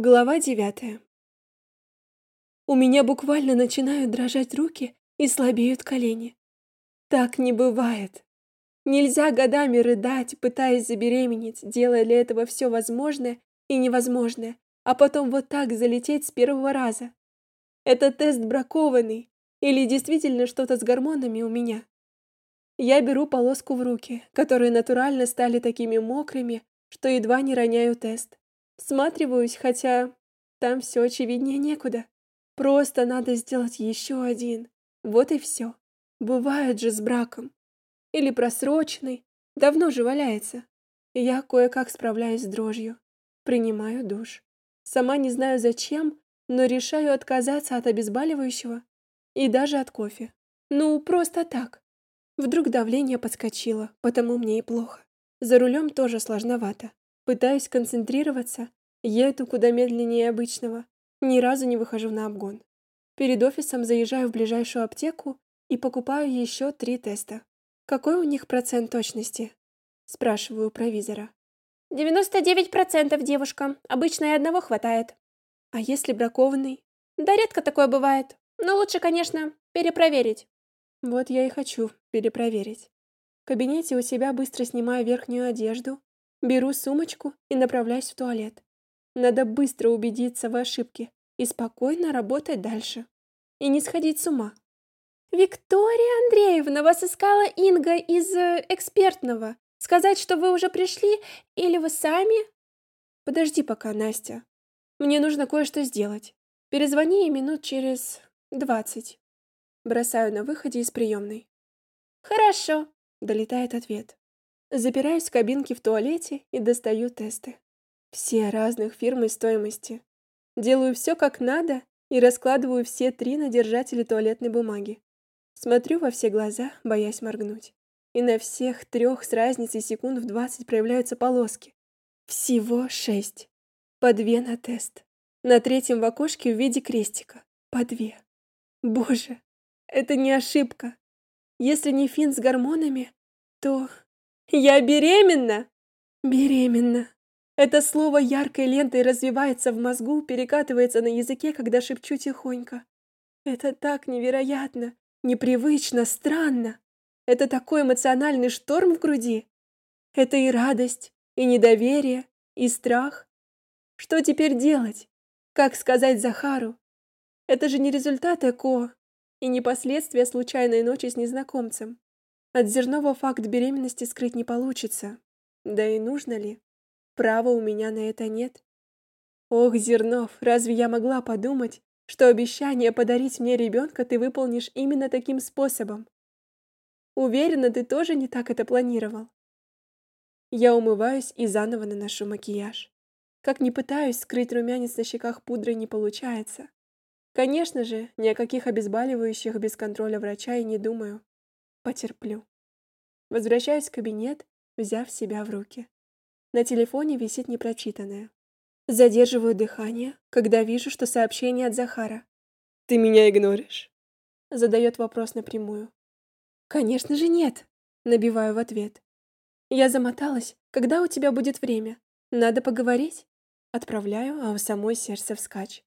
Глава девятая. У меня буквально начинают дрожать руки и слабеют колени. Так не бывает. Нельзя годами рыдать, пытаясь забеременеть, делая для этого все возможное и невозможное, а потом вот так залететь с первого раза. Это тест бракованный или действительно что-то с гормонами у меня. Я беру полоску в руки, которые натурально стали такими мокрыми, что едва не роняю тест. Сматриваюсь, хотя там все очевиднее некуда. Просто надо сделать еще один. Вот и все. Бывает же с браком. Или просроченный. Давно же валяется. Я кое-как справляюсь с дрожью. Принимаю душ. Сама не знаю зачем, но решаю отказаться от обезболивающего и даже от кофе. Ну, просто так. Вдруг давление подскочило, потому мне и плохо. За рулем тоже сложновато. Пытаюсь концентрироваться, еду куда медленнее обычного. Ни разу не выхожу на обгон. Перед офисом заезжаю в ближайшую аптеку и покупаю еще три теста. Какой у них процент точности? Спрашиваю у провизора. 99% девушка. Обычно и одного хватает. А если бракованный? Да редко такое бывает. Но лучше, конечно, перепроверить. Вот я и хочу перепроверить. В кабинете у себя быстро снимаю верхнюю одежду, Беру сумочку и направляюсь в туалет. Надо быстро убедиться в ошибке и спокойно работать дальше. И не сходить с ума. «Виктория Андреевна, вас искала Инга из э, экспертного. Сказать, что вы уже пришли, или вы сами?» «Подожди пока, Настя. Мне нужно кое-что сделать. Перезвони ей минут через двадцать». Бросаю на выходе из приемной. «Хорошо», — долетает ответ. Запираюсь в кабинке в туалете и достаю тесты. Все разных фирм и стоимости. Делаю все как надо и раскладываю все три на держателе туалетной бумаги. Смотрю во все глаза, боясь моргнуть. И на всех трех с разницей секунд в двадцать проявляются полоски. Всего шесть. По две на тест. На третьем в окошке в виде крестика. По две. Боже, это не ошибка. Если не фин с гормонами, то я беременна? Беременна. Это слово яркой лентой развивается в мозгу, перекатывается на языке, когда шепчу тихонько. Это так невероятно, непривычно, странно. Это такой эмоциональный шторм в груди. Это и радость, и недоверие, и страх. Что теперь делать? Как сказать Захару? Это же не результат ЭКО и не последствия случайной ночи с незнакомцем. От Зернова факт беременности скрыть не получится. Да и нужно ли? Права у меня на это нет. Ох, Зернов, разве я могла подумать, что обещание подарить мне ребенка ты выполнишь именно таким способом? Уверена, ты тоже не так это планировал. Я умываюсь и заново наношу макияж. Как ни пытаюсь скрыть румянец на щеках пудрой не получается. Конечно же, ни о каких обезболивающих без контроля врача и не думаю. Потерплю. Возвращаюсь в кабинет, взяв себя в руки. На телефоне висит непрочитанное. Задерживаю дыхание, когда вижу, что сообщение от Захара. «Ты меня игноришь?» Задает вопрос напрямую. «Конечно же нет!» Набиваю в ответ. «Я замоталась. Когда у тебя будет время? Надо поговорить?» Отправляю, а у самой сердце вскачь.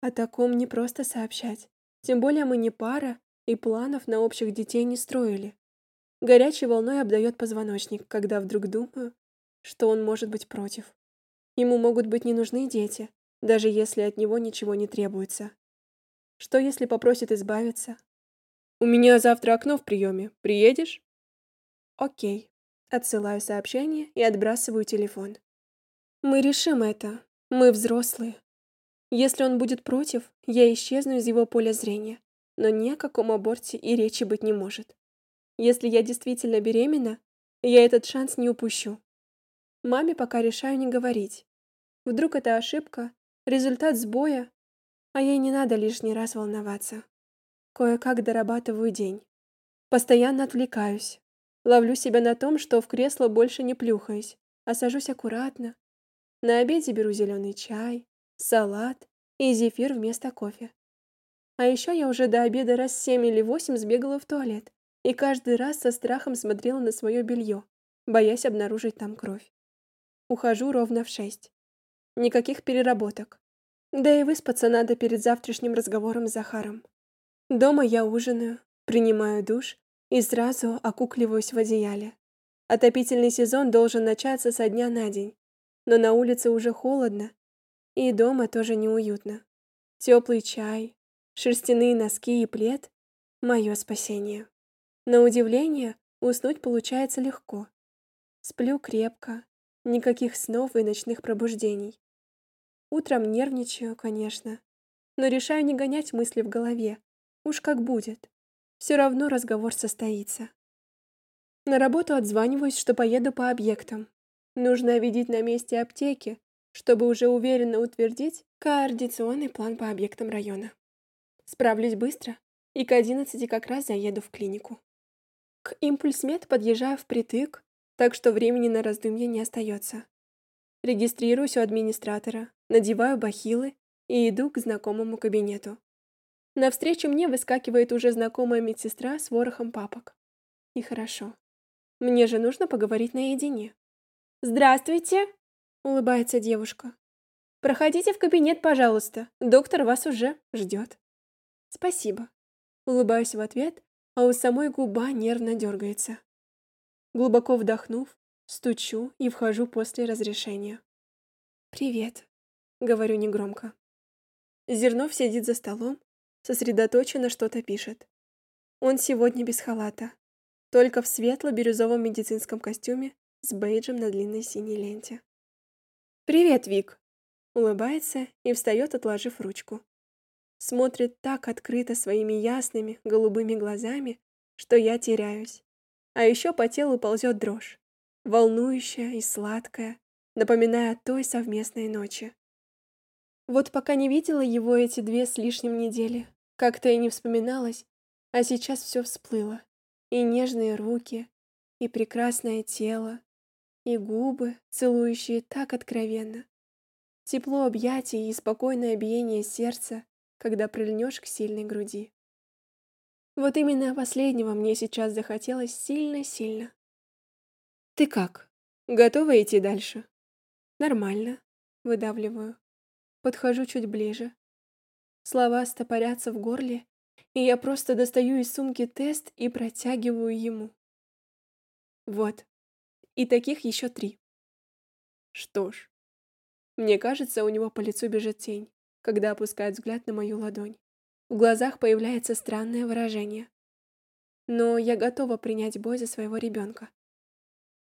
О таком не просто сообщать. Тем более мы не пара, и планов на общих детей не строили. Горячей волной обдает позвоночник, когда вдруг думаю, что он может быть против. Ему могут быть не нужны дети, даже если от него ничего не требуется. Что если попросит избавиться? «У меня завтра окно в приеме. Приедешь?» «Окей». Отсылаю сообщение и отбрасываю телефон. «Мы решим это. Мы взрослые. Если он будет против, я исчезну из его поля зрения но ни о каком аборте и речи быть не может. Если я действительно беременна, я этот шанс не упущу. Маме пока решаю не говорить. Вдруг это ошибка, результат сбоя, а ей не надо лишний раз волноваться. Кое-как дорабатываю день. Постоянно отвлекаюсь. Ловлю себя на том, что в кресло больше не плюхаюсь, а сажусь аккуратно. На обеде беру зеленый чай, салат и зефир вместо кофе. А еще я уже до обеда раз семь или восемь сбегала в туалет и каждый раз со страхом смотрела на свое белье, боясь обнаружить там кровь. Ухожу ровно в шесть. Никаких переработок. Да и выспаться надо перед завтрашним разговором с Захаром. Дома я ужинаю, принимаю душ и сразу окукливаюсь в одеяле. Отопительный сезон должен начаться со дня на день, но на улице уже холодно, и дома тоже неуютно. Теплый чай, шерстяные носки и плед — мое спасение. На удивление, уснуть получается легко. Сплю крепко, никаких снов и ночных пробуждений. Утром нервничаю, конечно, но решаю не гонять мысли в голове. Уж как будет. Все равно разговор состоится. На работу отзваниваюсь, что поеду по объектам. Нужно видеть на месте аптеки, чтобы уже уверенно утвердить координационный план по объектам района. Справлюсь быстро, и к 11 как раз заеду в клинику. К импульсмед подъезжаю впритык, так что времени на раздумье не остается. Регистрируюсь у администратора, надеваю бахилы и иду к знакомому кабинету. Навстречу мне выскакивает уже знакомая медсестра с ворохом папок. И хорошо. Мне же нужно поговорить наедине. «Здравствуйте!» — улыбается девушка. «Проходите в кабинет, пожалуйста. Доктор вас уже ждет». «Спасибо». Улыбаюсь в ответ, а у самой губа нервно дергается. Глубоко вдохнув, стучу и вхожу после разрешения. «Привет», — говорю негромко. Зернов сидит за столом, сосредоточенно что-то пишет. Он сегодня без халата, только в светло-бирюзовом медицинском костюме с бейджем на длинной синей ленте. «Привет, Вик!» Улыбается и встает, отложив ручку. Смотрит так открыто своими ясными голубыми глазами, что я теряюсь. А еще по телу ползет дрожь, волнующая и сладкая, напоминая о той совместной ночи. Вот пока не видела его эти две с лишним недели, как-то и не вспоминалось, а сейчас все всплыло и нежные руки, и прекрасное тело, и губы, целующие так откровенно. Тепло объятий и спокойное биение сердца, когда прильнешь к сильной груди. Вот именно последнего мне сейчас захотелось сильно-сильно. «Ты как? Готова идти дальше?» «Нормально», — выдавливаю. Подхожу чуть ближе. Слова стопорятся в горле, и я просто достаю из сумки тест и протягиваю ему. Вот. И таких еще три. Что ж. Мне кажется, у него по лицу бежит тень, когда опускает взгляд на мою ладонь. В глазах появляется странное выражение. Но я готова принять бой за своего ребенка.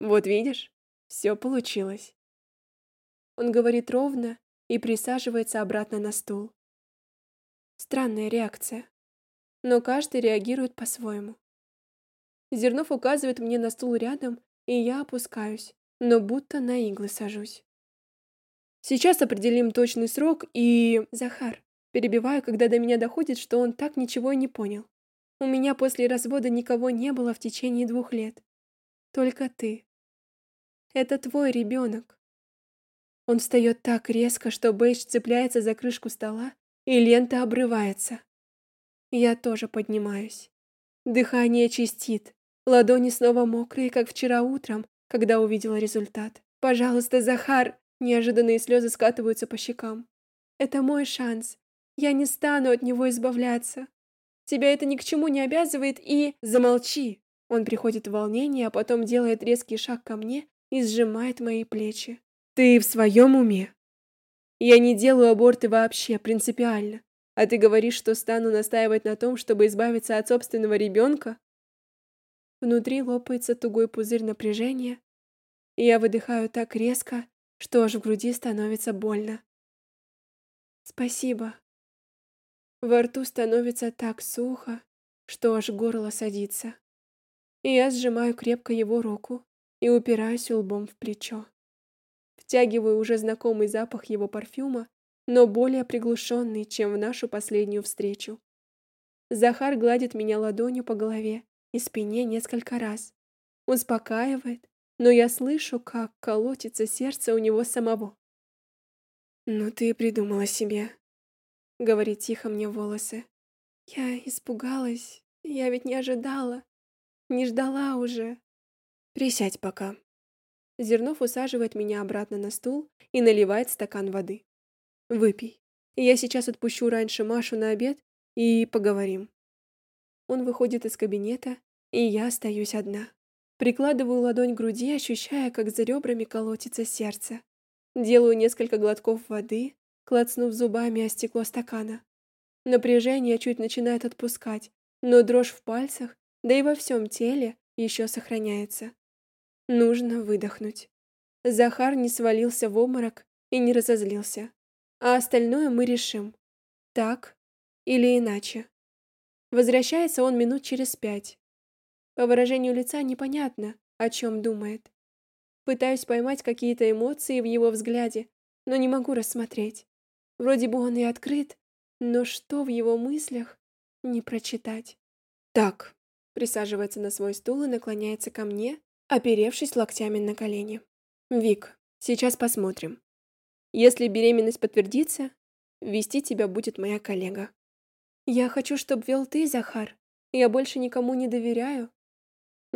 Вот видишь, все получилось. Он говорит ровно и присаживается обратно на стул. Странная реакция но каждый реагирует по-своему. Зернов указывает мне на стул рядом, и я опускаюсь, но будто на иглы сажусь. Сейчас определим точный срок и... Захар. Перебиваю, когда до меня доходит, что он так ничего и не понял. У меня после развода никого не было в течение двух лет. Только ты. Это твой ребенок. Он встает так резко, что Бейдж цепляется за крышку стола, и лента обрывается. Я тоже поднимаюсь. Дыхание чистит. Ладони снова мокрые, как вчера утром, когда увидела результат. «Пожалуйста, Захар!» Неожиданные слезы скатываются по щекам. «Это мой шанс. Я не стану от него избавляться. Тебя это ни к чему не обязывает и...» «Замолчи!» Он приходит в волнение, а потом делает резкий шаг ко мне и сжимает мои плечи. «Ты в своем уме?» «Я не делаю аборты вообще, принципиально. А ты говоришь, что стану настаивать на том, чтобы избавиться от собственного ребенка? Внутри лопается тугой пузырь напряжения, я выдыхаю так резко, что аж в груди становится больно. Спасибо. Во рту становится так сухо, что аж горло садится. И я сжимаю крепко его руку и упираюсь лбом в плечо. Втягиваю уже знакомый запах его парфюма но более приглушенный, чем в нашу последнюю встречу. Захар гладит меня ладонью по голове и спине несколько раз. Успокаивает, но я слышу, как колотится сердце у него самого. «Ну ты придумала себе», — говорит тихо мне волосы. «Я испугалась, я ведь не ожидала, не ждала уже. Присядь пока». Зернов усаживает меня обратно на стул и наливает стакан воды. Выпей. Я сейчас отпущу раньше Машу на обед и поговорим. Он выходит из кабинета, и я остаюсь одна. Прикладываю ладонь к груди, ощущая, как за ребрами колотится сердце. Делаю несколько глотков воды, клацнув зубами о стекло стакана. Напряжение чуть начинает отпускать, но дрожь в пальцах, да и во всем теле еще сохраняется. Нужно выдохнуть. Захар не свалился в обморок и не разозлился. А остальное мы решим. Так или иначе. Возвращается он минут через пять. По выражению лица непонятно, о чем думает. Пытаюсь поймать какие-то эмоции в его взгляде, но не могу рассмотреть. Вроде бы он и открыт, но что в его мыслях, не прочитать. Так, присаживается на свой стул и наклоняется ко мне, оперевшись локтями на колени. Вик, сейчас посмотрим. Если беременность подтвердится, вести тебя будет моя коллега. Я хочу, чтобы вел ты, Захар. Я больше никому не доверяю.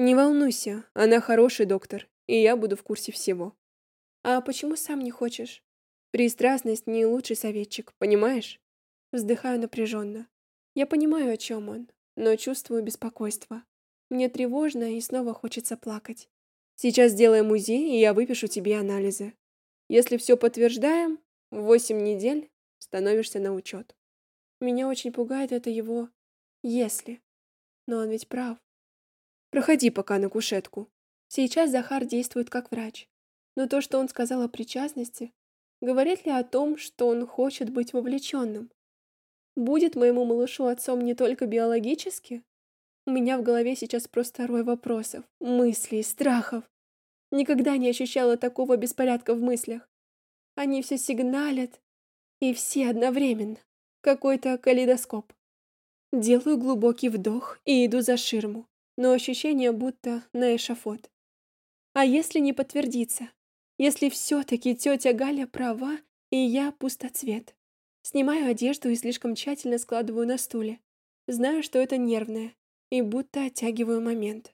Не волнуйся, она хороший доктор, и я буду в курсе всего. А почему сам не хочешь? Пристрастность не лучший советчик, понимаешь? Вздыхаю напряженно. Я понимаю, о чем он, но чувствую беспокойство. Мне тревожно и снова хочется плакать. Сейчас сделаем УЗИ, и я выпишу тебе анализы. Если все подтверждаем, в 8 недель становишься на учет. Меня очень пугает это его «если». Но он ведь прав. Проходи пока на кушетку. Сейчас Захар действует как врач. Но то, что он сказал о причастности, говорит ли о том, что он хочет быть вовлеченным? Будет моему малышу отцом не только биологически, у меня в голове сейчас просто рой вопросов, мыслей, страхов. Никогда не ощущала такого беспорядка в мыслях. Они все сигналят, и все одновременно. Какой-то калейдоскоп. Делаю глубокий вдох и иду за ширму, но ощущение будто на эшафот. А если не подтвердится? Если все-таки тетя Галя права, и я пустоцвет? Снимаю одежду и слишком тщательно складываю на стуле. Знаю, что это нервное, и будто оттягиваю момент.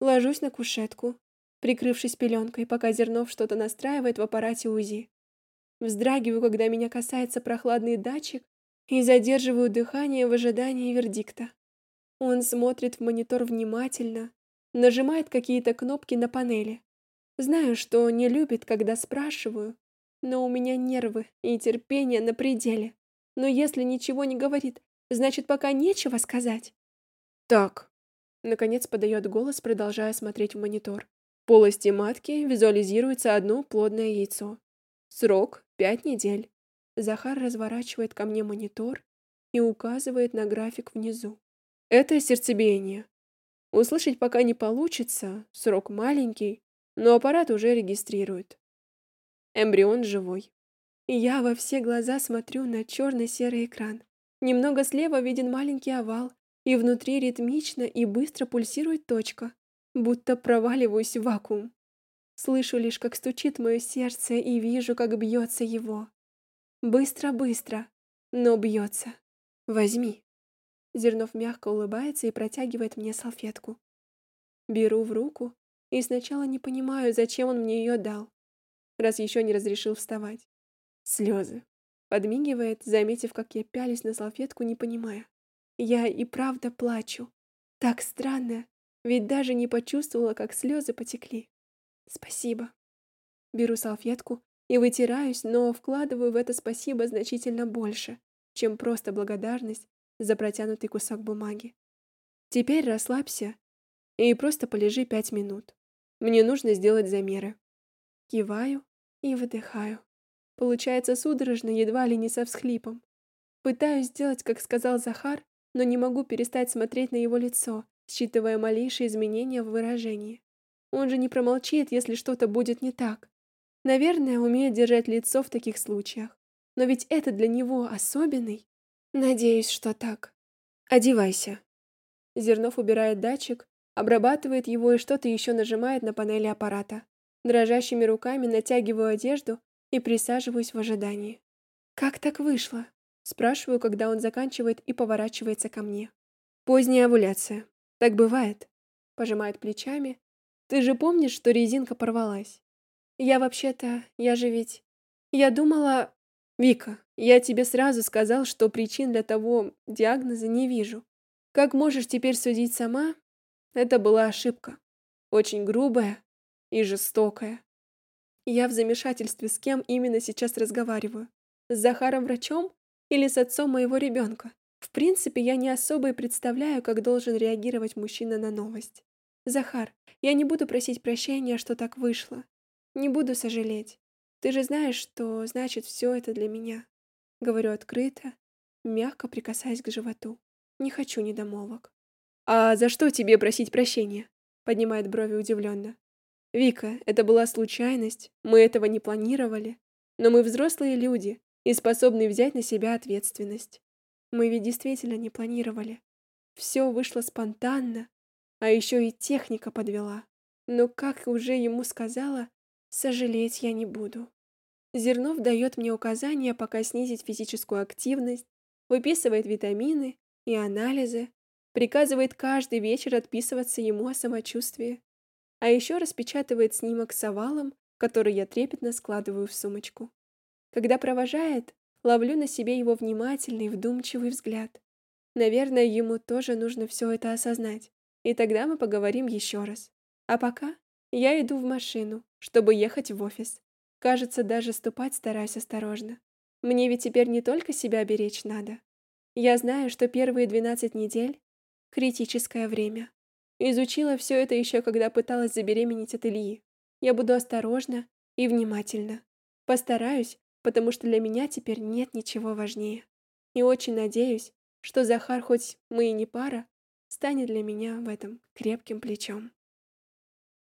Ложусь на кушетку, прикрывшись пеленкой, пока Зернов что-то настраивает в аппарате УЗИ. Вздрагиваю, когда меня касается прохладный датчик, и задерживаю дыхание в ожидании вердикта. Он смотрит в монитор внимательно, нажимает какие-то кнопки на панели. Знаю, что не любит, когда спрашиваю, но у меня нервы и терпение на пределе. Но если ничего не говорит, значит, пока нечего сказать. Так. Наконец подает голос, продолжая смотреть в монитор. В полости матки визуализируется одно плодное яйцо. Срок – пять недель. Захар разворачивает ко мне монитор и указывает на график внизу. Это сердцебиение. Услышать пока не получится, срок маленький, но аппарат уже регистрирует. Эмбрион живой. Я во все глаза смотрю на черно-серый экран. Немного слева виден маленький овал, и внутри ритмично и быстро пульсирует точка, будто проваливаюсь в вакуум. Слышу лишь, как стучит мое сердце, и вижу, как бьется его. Быстро-быстро, но бьется. Возьми. Зернов мягко улыбается и протягивает мне салфетку. Беру в руку и сначала не понимаю, зачем он мне ее дал, раз еще не разрешил вставать. Слезы. Подмигивает, заметив, как я пялюсь на салфетку, не понимая. Я и правда плачу. Так странно, ведь даже не почувствовала, как слезы потекли. Спасибо. Беру салфетку и вытираюсь, но вкладываю в это спасибо значительно больше, чем просто благодарность за протянутый кусок бумаги. Теперь расслабься и просто полежи пять минут. Мне нужно сделать замеры. Киваю и выдыхаю. Получается судорожно, едва ли не со всхлипом. Пытаюсь сделать, как сказал Захар, но не могу перестать смотреть на его лицо, считывая малейшие изменения в выражении. Он же не промолчит, если что-то будет не так. Наверное, умеет держать лицо в таких случаях. Но ведь это для него особенный. Надеюсь, что так. Одевайся. Зернов убирает датчик, обрабатывает его и что-то еще нажимает на панели аппарата. Дрожащими руками натягиваю одежду и присаживаюсь в ожидании. Как так вышло? Спрашиваю, когда он заканчивает и поворачивается ко мне. Поздняя овуляция. Так бывает. Пожимает плечами. Ты же помнишь, что резинка порвалась? Я вообще-то, я же ведь... Я думала... Вика, я тебе сразу сказал, что причин для того диагноза не вижу. Как можешь теперь судить сама? Это была ошибка. Очень грубая и жестокая. Я в замешательстве, с кем именно сейчас разговариваю. С Захаром врачом или с отцом моего ребенка? В принципе, я не особо и представляю, как должен реагировать мужчина на новость. Захар, я не буду просить прощения, что так вышло. Не буду сожалеть. Ты же знаешь, что значит все это для меня. Говорю открыто, мягко прикасаясь к животу. Не хочу недомолвок. А за что тебе просить прощения? Поднимает брови удивленно. Вика, это была случайность, мы этого не планировали, но мы взрослые люди и способны взять на себя ответственность. Мы ведь действительно не планировали. Все вышло спонтанно, а еще и техника подвела. Но, как уже ему сказала, сожалеть я не буду. Зернов дает мне указания, пока снизить физическую активность, выписывает витамины и анализы, приказывает каждый вечер отписываться ему о самочувствии. А еще распечатывает снимок с овалом, который я трепетно складываю в сумочку. Когда провожает, ловлю на себе его внимательный, вдумчивый взгляд. Наверное, ему тоже нужно все это осознать, и тогда мы поговорим еще раз. А пока я иду в машину, чтобы ехать в офис. Кажется, даже ступать стараюсь осторожно. Мне ведь теперь не только себя беречь надо. Я знаю, что первые 12 недель — критическое время. Изучила все это еще, когда пыталась забеременеть от Ильи. Я буду осторожна и внимательна. Постараюсь, потому что для меня теперь нет ничего важнее. И очень надеюсь, что Захар, хоть мы и не пара, станет для меня в этом крепким плечом.